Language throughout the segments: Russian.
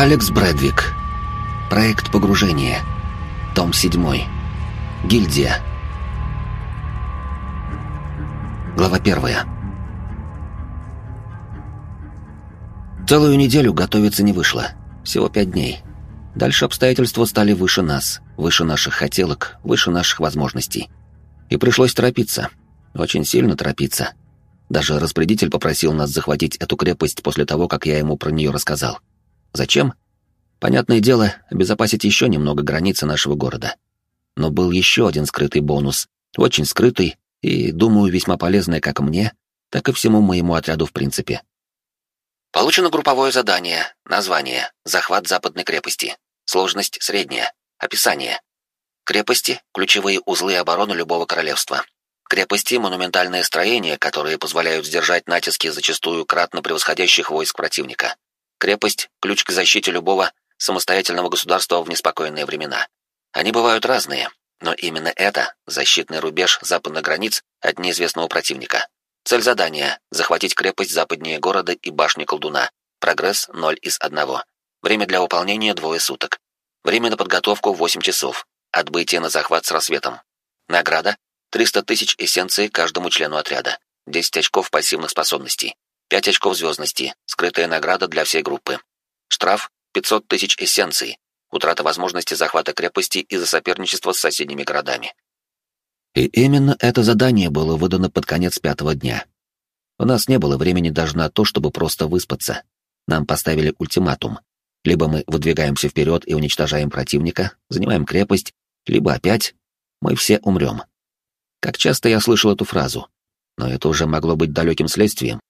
Алекс Брэдвик. Проект погружения. Том 7. Гильдия. Глава 1. Целую неделю готовиться не вышло. Всего пять дней. Дальше обстоятельства стали выше нас, выше наших хотелок, выше наших возможностей. И пришлось торопиться. Очень сильно торопиться. Даже распорядитель попросил нас захватить эту крепость после того, как я ему про нее рассказал. Зачем? Понятное дело, обезопасить еще немного границы нашего города. Но был еще один скрытый бонус, очень скрытый и, думаю, весьма полезный как мне, так и всему моему отряду в принципе. Получено групповое задание. Название. Захват западной крепости. Сложность средняя. Описание. Крепости — ключевые узлы обороны любого королевства. Крепости — монументальные строения, которые позволяют сдержать натиски зачастую кратно превосходящих войск противника. Крепость — ключ к защите любого самостоятельного государства в неспокойные времена. Они бывают разные, но именно это — защитный рубеж западных границ от неизвестного противника. Цель задания — захватить крепость западнее города и башни колдуна. Прогресс — 0 из 1. Время для выполнения — двое суток. Время на подготовку — 8 часов. Отбытие на захват с рассветом. Награда 300 тысяч эссенций каждому члену отряда, 10 очков пассивных способностей, 5 очков звездности, скрытая награда для всей группы. Штраф 500 тысяч эссенций, утрата возможности захвата крепости из-за соперничества с соседними городами. И именно это задание было выдано под конец пятого дня. У нас не было времени даже на то, чтобы просто выспаться. Нам поставили ультиматум. Либо мы выдвигаемся вперед и уничтожаем противника, занимаем крепость, либо опять мы все умрем. Как часто я слышал эту фразу, но это уже могло быть далеким следствием.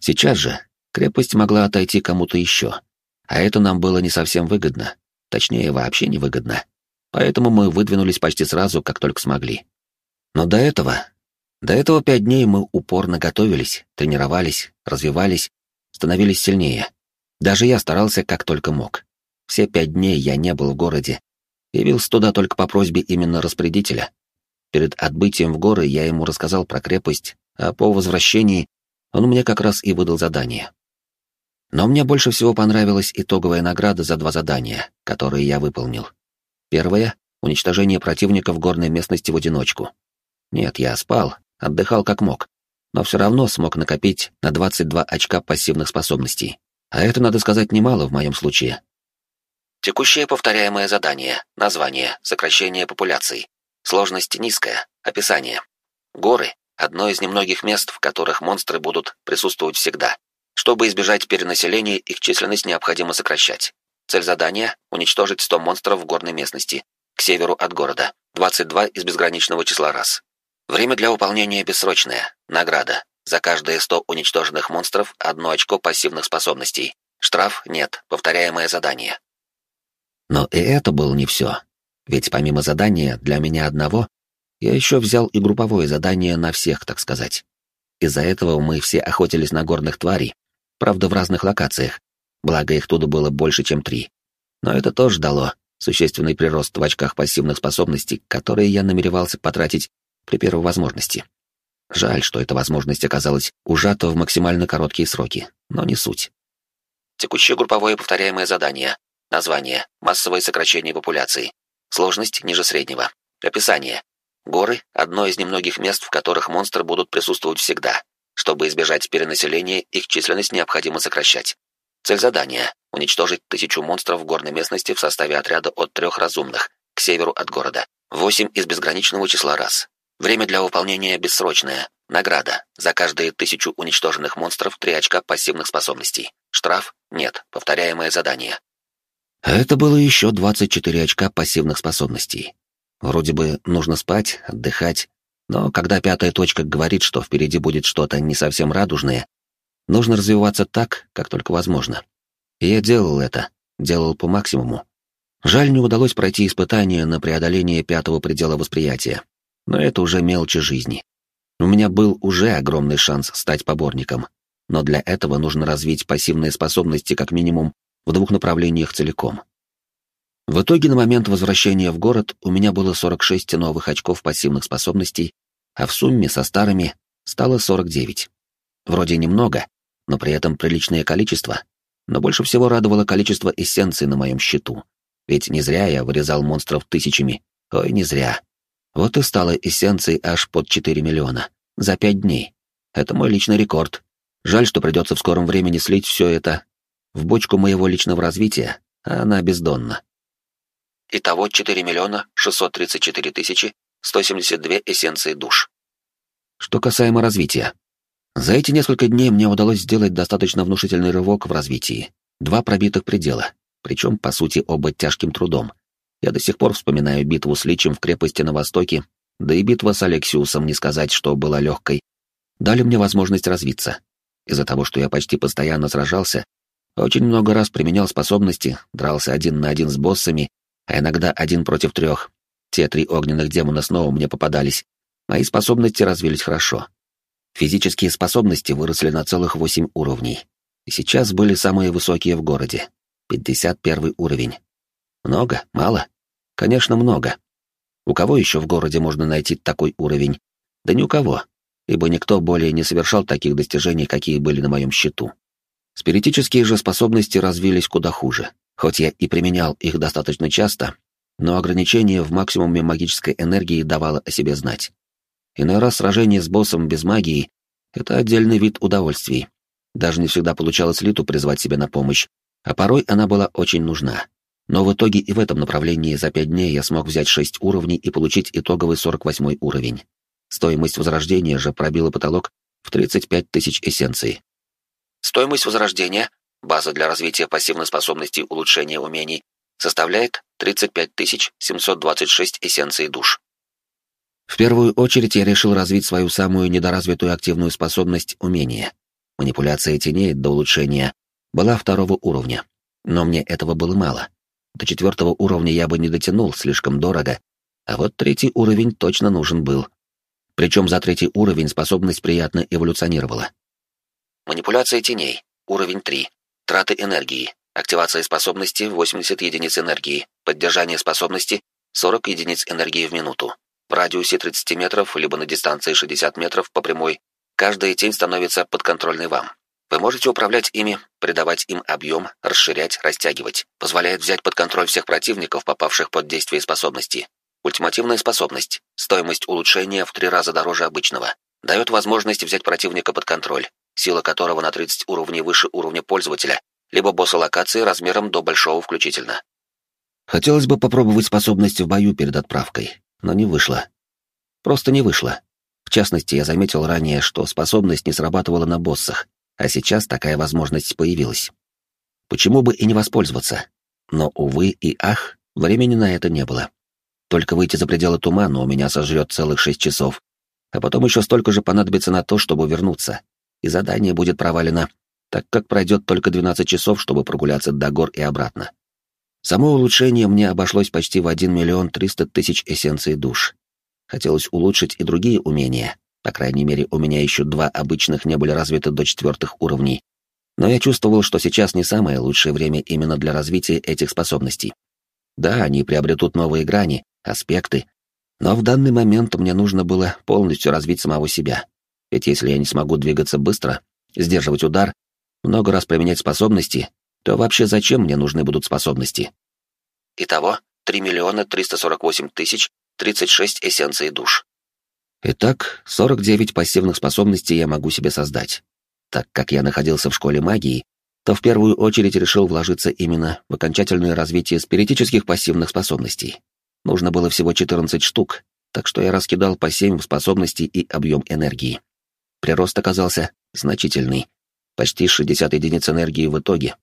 Сейчас же крепость могла отойти кому-то еще, а это нам было не совсем выгодно, точнее, вообще не выгодно. Поэтому мы выдвинулись почти сразу, как только смогли. Но до этого, до этого пять дней мы упорно готовились, тренировались, развивались, становились сильнее. Даже я старался как только мог. Все пять дней я не был в городе. Явился туда только по просьбе именно распорядителя, Перед отбытием в горы я ему рассказал про крепость, а по возвращении он мне как раз и выдал задание. Но мне больше всего понравилась итоговая награда за два задания, которые я выполнил. Первое — уничтожение противника в горной местности в одиночку. Нет, я спал, отдыхал как мог, но все равно смог накопить на 22 очка пассивных способностей. А это, надо сказать, немало в моем случае. Текущее повторяемое задание, название, сокращение популяций. Сложность низкая. Описание. Горы — одно из немногих мест, в которых монстры будут присутствовать всегда. Чтобы избежать перенаселения, их численность необходимо сокращать. Цель задания — уничтожить 100 монстров в горной местности, к северу от города, 22 из безграничного числа раз. Время для выполнения бессрочное. Награда. За каждые 100 уничтоженных монстров одно очко пассивных способностей. Штраф нет, повторяемое задание. Но и это было не все. Ведь помимо задания для меня одного, я еще взял и групповое задание на всех, так сказать. Из-за этого мы все охотились на горных тварей, правда, в разных локациях, благо их туда было больше, чем три. Но это тоже дало существенный прирост в очках пассивных способностей, которые я намеревался потратить при первой возможности. Жаль, что эта возможность оказалась ужата в максимально короткие сроки, но не суть. Текущее групповое повторяемое задание. Название. Массовое сокращение популяции. Сложность ниже среднего. Описание. Горы — одно из немногих мест, в которых монстры будут присутствовать всегда. Чтобы избежать перенаселения, их численность необходимо сокращать. Цель задания — уничтожить тысячу монстров в горной местности в составе отряда от трех разумных, к северу от города. Восемь из безграничного числа раз. Время для выполнения бессрочное. Награда. За каждые тысячу уничтоженных монстров три очка пассивных способностей. Штраф? Нет. Повторяемое задание. Это было еще 24 очка пассивных способностей. Вроде бы нужно спать, отдыхать, но когда пятая точка говорит, что впереди будет что-то не совсем радужное, нужно развиваться так, как только возможно. И я делал это, делал по максимуму. Жаль, не удалось пройти испытание на преодоление пятого предела восприятия, но это уже мелочи жизни. У меня был уже огромный шанс стать поборником, но для этого нужно развить пассивные способности как минимум в двух направлениях целиком. В итоге на момент возвращения в город у меня было 46 новых очков пассивных способностей, а в сумме со старыми стало 49. Вроде немного, но при этом приличное количество. Но больше всего радовало количество эссенций на моем счету. Ведь не зря я вырезал монстров тысячами. Ой, не зря. Вот и стало эссенций аж под 4 миллиона. За пять дней. Это мой личный рекорд. Жаль, что придется в скором времени слить все это в бочку моего личного развития, а она бездонна. Итого 4 миллиона 634 тысячи 172 эссенции душ. Что касаемо развития. За эти несколько дней мне удалось сделать достаточно внушительный рывок в развитии. Два пробитых предела, причем, по сути, оба тяжким трудом. Я до сих пор вспоминаю битву с Личем в крепости на Востоке, да и битва с Алексиусом, не сказать, что была легкой, дали мне возможность развиться. Из-за того, что я почти постоянно сражался, очень много раз применял способности, дрался один на один с боссами, а иногда один против трех. Те три огненных демона снова мне попадались. Мои способности развились хорошо. Физические способности выросли на целых восемь уровней. И сейчас были самые высокие в городе. 51 уровень. Много? Мало? Конечно, много. У кого еще в городе можно найти такой уровень? Да ни у кого, ибо никто более не совершал таких достижений, какие были на моем счету. Спиритические же способности развились куда хуже. Хоть я и применял их достаточно часто, но ограничение в максимуме магической энергии давало о себе знать. Иной раз сражение с боссом без магии — это отдельный вид удовольствий. Даже не всегда получалось Литу призвать себе на помощь, а порой она была очень нужна. Но в итоге и в этом направлении за пять дней я смог взять шесть уровней и получить итоговый 48 уровень. Стоимость возрождения же пробила потолок в 35 тысяч эссенций. Стоимость возрождения база для развития пассивной способности улучшения умений, составляет 35 726 эссенций душ. В первую очередь я решил развить свою самую недоразвитую активную способность умения. Манипуляция теней до улучшения была второго уровня, но мне этого было мало. До четвертого уровня я бы не дотянул, слишком дорого, а вот третий уровень точно нужен был. Причем за третий уровень способность приятно эволюционировала. Манипуляция теней, уровень 3. Траты энергии. Активация способности 80 единиц энергии. Поддержание способности 40 единиц энергии в минуту. В радиусе 30 метров, либо на дистанции 60 метров по прямой, каждая тень становится подконтрольной вам. Вы можете управлять ими, придавать им объем, расширять, растягивать. Позволяет взять под контроль всех противников, попавших под действие способности. Ультимативная способность. Стоимость улучшения в три раза дороже обычного. Дает возможность взять противника под контроль сила которого на 30 уровней выше уровня пользователя, либо босса локации размером до большого включительно. Хотелось бы попробовать способность в бою перед отправкой, но не вышло. Просто не вышло. В частности, я заметил ранее, что способность не срабатывала на боссах, а сейчас такая возможность появилась. Почему бы и не воспользоваться? Но, увы и ах, времени на это не было. Только выйти за пределы тумана у меня сожрет целых шесть часов, а потом еще столько же понадобится на то, чтобы вернуться, и задание будет провалено, так как пройдет только 12 часов, чтобы прогуляться до гор и обратно. Само улучшение мне обошлось почти в 1 миллион 300 тысяч эссенций душ. Хотелось улучшить и другие умения, по крайней мере, у меня еще два обычных не были развиты до четвертых уровней, но я чувствовал, что сейчас не самое лучшее время именно для развития этих способностей. Да, они приобретут новые грани, аспекты, но в данный момент мне нужно было полностью развить самого себя. Ведь если я не смогу двигаться быстро, сдерживать удар, много раз применять способности, то вообще зачем мне нужны будут способности? Итого 3 миллиона 348 тысяч 36 эссенций душ. Итак, 49 пассивных способностей я могу себе создать. Так как я находился в школе магии, то в первую очередь решил вложиться именно в окончательное развитие спиритических пассивных способностей. Нужно было всего 14 штук, так что я раскидал по 7 способностей и объем энергии. Прирост оказался значительный, почти 60 единиц энергии в итоге,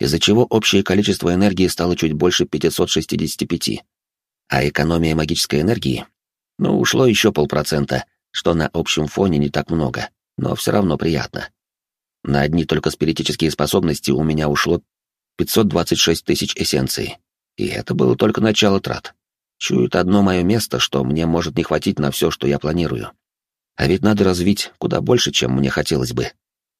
из-за чего общее количество энергии стало чуть больше 565. А экономия магической энергии? Ну, ушло еще полпроцента, что на общем фоне не так много, но все равно приятно. На одни только спиритические способности у меня ушло 526 тысяч эссенций, и это было только начало трат. Чует одно мое место, что мне может не хватить на все, что я планирую. А ведь надо развить куда больше, чем мне хотелось бы.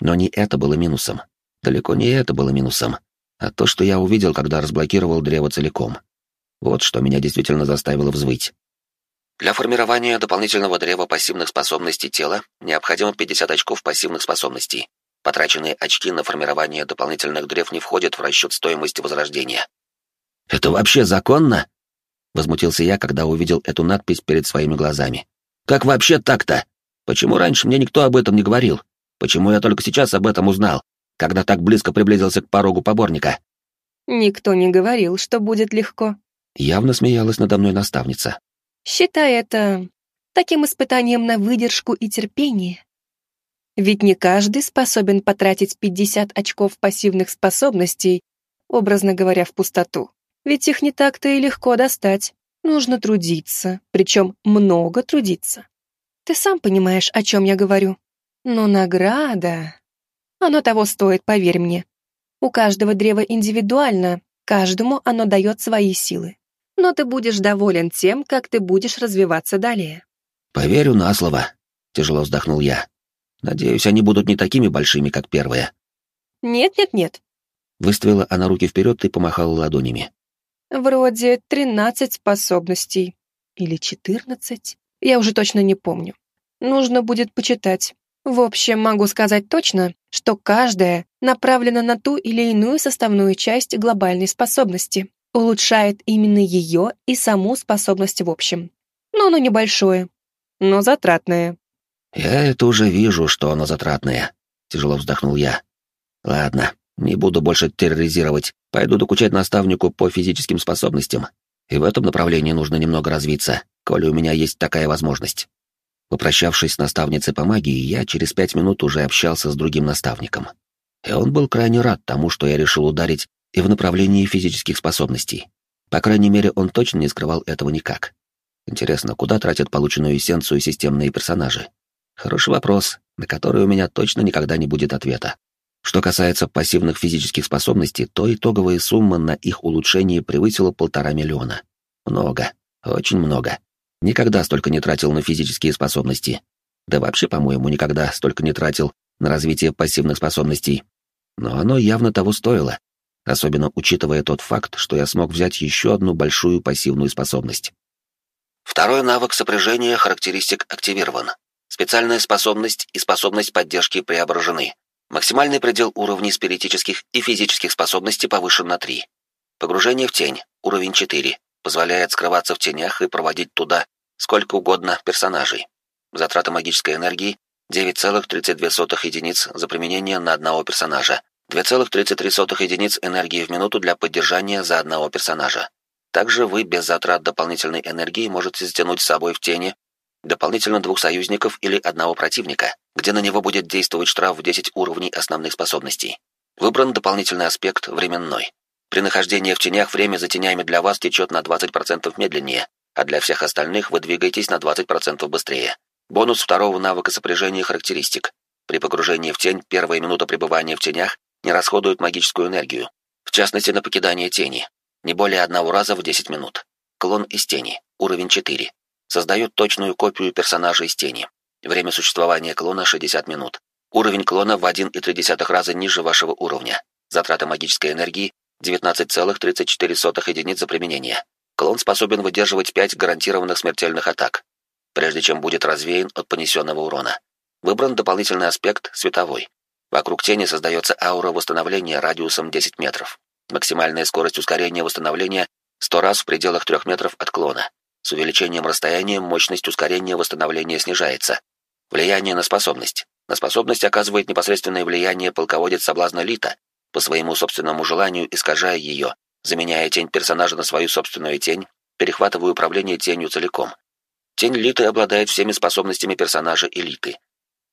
Но не это было минусом. Далеко не это было минусом, а то, что я увидел, когда разблокировал древо целиком. Вот что меня действительно заставило взвыть. Для формирования дополнительного древа пассивных способностей тела необходимо 50 очков пассивных способностей. Потраченные очки на формирование дополнительных древ не входят в расчет стоимости возрождения. «Это вообще законно?» Возмутился я, когда увидел эту надпись перед своими глазами. «Как вообще так-то? Почему раньше мне никто об этом не говорил? Почему я только сейчас об этом узнал, когда так близко приблизился к порогу поборника?» «Никто не говорил, что будет легко». Явно смеялась надо мной наставница. «Считай это таким испытанием на выдержку и терпение. Ведь не каждый способен потратить 50 очков пассивных способностей, образно говоря, в пустоту. Ведь их не так-то и легко достать. Нужно трудиться, причем много трудиться. Ты сам понимаешь, о чем я говорю. Но награда... Оно того стоит, поверь мне. У каждого древа индивидуально, каждому оно дает свои силы. Но ты будешь доволен тем, как ты будешь развиваться далее. «Поверю на слово», — тяжело вздохнул я. «Надеюсь, они будут не такими большими, как первые». «Нет-нет-нет». Выставила она руки вперед и помахала ладонями. Вроде тринадцать способностей. Или четырнадцать. Я уже точно не помню. Нужно будет почитать. В общем, могу сказать точно, что каждая направлена на ту или иную составную часть глобальной способности, улучшает именно ее и саму способность в общем. Но оно небольшое, но затратное. «Я это уже вижу, что оно затратное», — тяжело вздохнул я. «Ладно, не буду больше терроризировать. Пойду докучать наставнику по физическим способностям. И в этом направлении нужно немного развиться, коли у меня есть такая возможность. Попрощавшись с наставницей по магии, я через пять минут уже общался с другим наставником. И он был крайне рад тому, что я решил ударить и в направлении физических способностей. По крайней мере, он точно не скрывал этого никак. Интересно, куда тратят полученную эссенцию системные персонажи? Хороший вопрос, на который у меня точно никогда не будет ответа. Что касается пассивных физических способностей, то итоговая сумма на их улучшение превысила полтора миллиона. Много, очень много. Никогда столько не тратил на физические способности. Да вообще, по-моему, никогда столько не тратил на развитие пассивных способностей. Но оно явно того стоило, особенно учитывая тот факт, что я смог взять еще одну большую пассивную способность. Второй навык сопряжения характеристик активирован. Специальная способность и способность поддержки преображены. Максимальный предел уровней спиритических и физических способностей повышен на 3. Погружение в тень, уровень 4, позволяет скрываться в тенях и проводить туда сколько угодно персонажей. Затрата магической энергии 9,32 единиц за применение на одного персонажа, 2,33 единиц энергии в минуту для поддержания за одного персонажа. Также вы без затрат дополнительной энергии можете стянуть с собой в тени дополнительно двух союзников или одного противника, где на него будет действовать штраф в 10 уровней основных способностей. Выбран дополнительный аспект временной. При нахождении в тенях время за тенями для вас течет на 20% медленнее, а для всех остальных вы двигаетесь на 20% быстрее. Бонус второго навыка сопряжения характеристик. При погружении в тень первая минута пребывания в тенях не расходует магическую энергию, в частности на покидание тени, не более одного раза в 10 минут. Клон из тени, уровень 4, Создает точную копию персонажа из тени. Время существования клона 60 минут. Уровень клона в 1,3 раза ниже вашего уровня. Затрата магической энергии 19,34 единиц за применение. Клон способен выдерживать 5 гарантированных смертельных атак, прежде чем будет развеян от понесенного урона. Выбран дополнительный аспект световой. Вокруг тени создается аура восстановления радиусом 10 метров. Максимальная скорость ускорения восстановления 100 раз в пределах 3 метров от клона. С увеличением расстояния мощность ускорения восстановления снижается. Влияние на способность. На способность оказывает непосредственное влияние полководец соблазна Лита, по своему собственному желанию искажая ее, заменяя тень персонажа на свою собственную тень, перехватывая управление тенью целиком. Тень Литы обладает всеми способностями персонажа Элиты.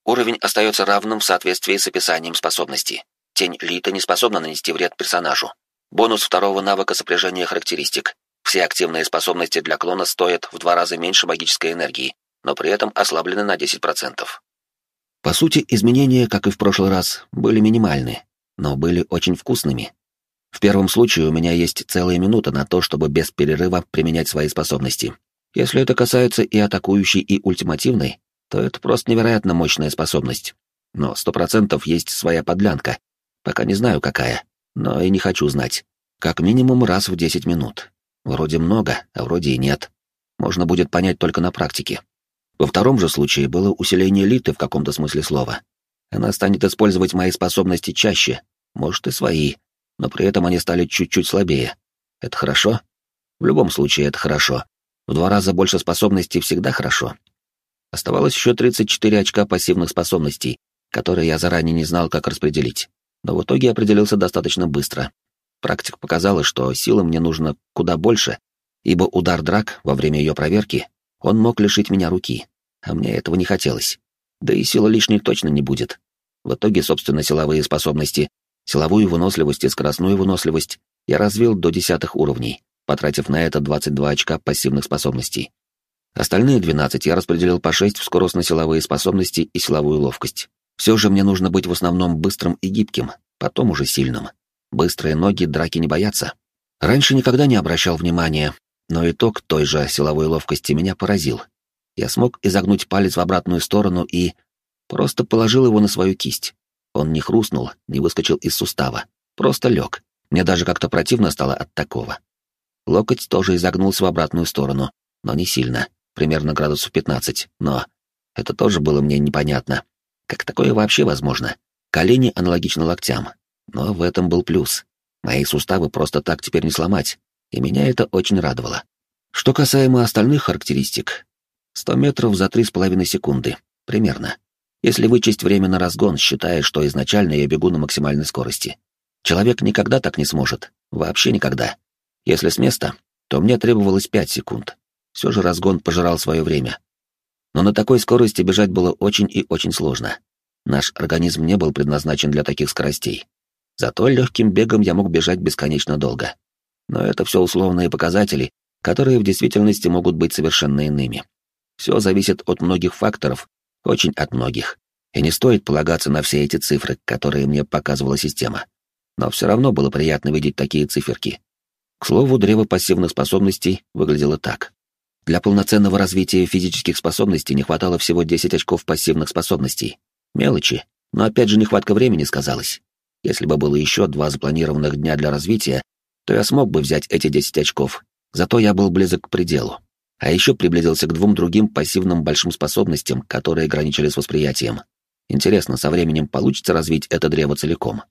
Уровень остается равным в соответствии с описанием способности. Тень Литы не способна нанести вред персонажу. Бонус второго навыка сопряжения характеристик. Все активные способности для клона стоят в два раза меньше магической энергии, но при этом ослаблены на 10%. По сути, изменения, как и в прошлый раз, были минимальны, но были очень вкусными. В первом случае у меня есть целая минута на то, чтобы без перерыва применять свои способности. Если это касается и атакующей, и ультимативной, то это просто невероятно мощная способность. Но сто процентов есть своя подлянка. Пока не знаю, какая, но и не хочу знать. Как минимум раз в 10 минут. Вроде много, а вроде и нет. Можно будет понять только на практике. Во втором же случае было усиление элиты в каком-то смысле слова. Она станет использовать мои способности чаще, может и свои, но при этом они стали чуть-чуть слабее. Это хорошо? В любом случае это хорошо. В два раза больше способностей всегда хорошо. Оставалось еще 34 очка пассивных способностей, которые я заранее не знал, как распределить. Но в итоге определился достаточно быстро. Практика показала, что силы мне нужно куда больше, ибо удар драк во время ее проверки, он мог лишить меня руки, а мне этого не хотелось. Да и сила лишней точно не будет. В итоге, собственно, силовые способности, силовую выносливость и скоростную выносливость я развил до десятых уровней, потратив на это 22 очка пассивных способностей. Остальные 12 я распределил по 6 в скоростно-силовые способности и силовую ловкость. Все же мне нужно быть в основном быстрым и гибким, потом уже сильным. Быстрые ноги драки не боятся. Раньше никогда не обращал внимания, но итог той же силовой ловкости меня поразил. Я смог изогнуть палец в обратную сторону и... просто положил его на свою кисть. Он не хрустнул, не выскочил из сустава. Просто лег. Мне даже как-то противно стало от такого. Локоть тоже изогнулся в обратную сторону, но не сильно, примерно градусов 15, но... Это тоже было мне непонятно. Как такое вообще возможно? Колени аналогично локтям. Но в этом был плюс. Мои суставы просто так теперь не сломать, и меня это очень радовало. Что касаемо остальных характеристик, 100 метров за 3,5 секунды, примерно. Если вычесть время на разгон, считая, что изначально я бегу на максимальной скорости. Человек никогда так не сможет, вообще никогда. Если с места, то мне требовалось 5 секунд. Все же разгон пожирал свое время. Но на такой скорости бежать было очень и очень сложно. Наш организм не был предназначен для таких скоростей. Зато легким бегом я мог бежать бесконечно долго. Но это все условные показатели, которые в действительности могут быть совершенно иными. Все зависит от многих факторов, очень от многих. И не стоит полагаться на все эти цифры, которые мне показывала система. Но все равно было приятно видеть такие циферки. К слову, древо пассивных способностей выглядело так. Для полноценного развития физических способностей не хватало всего 10 очков пассивных способностей. Мелочи, но опять же нехватка времени сказалась. Если бы было еще два запланированных дня для развития, то я смог бы взять эти 10 очков. Зато я был близок к пределу. А еще приблизился к двум другим пассивным большим способностям, которые ограничили с восприятием. Интересно, со временем получится развить это древо целиком?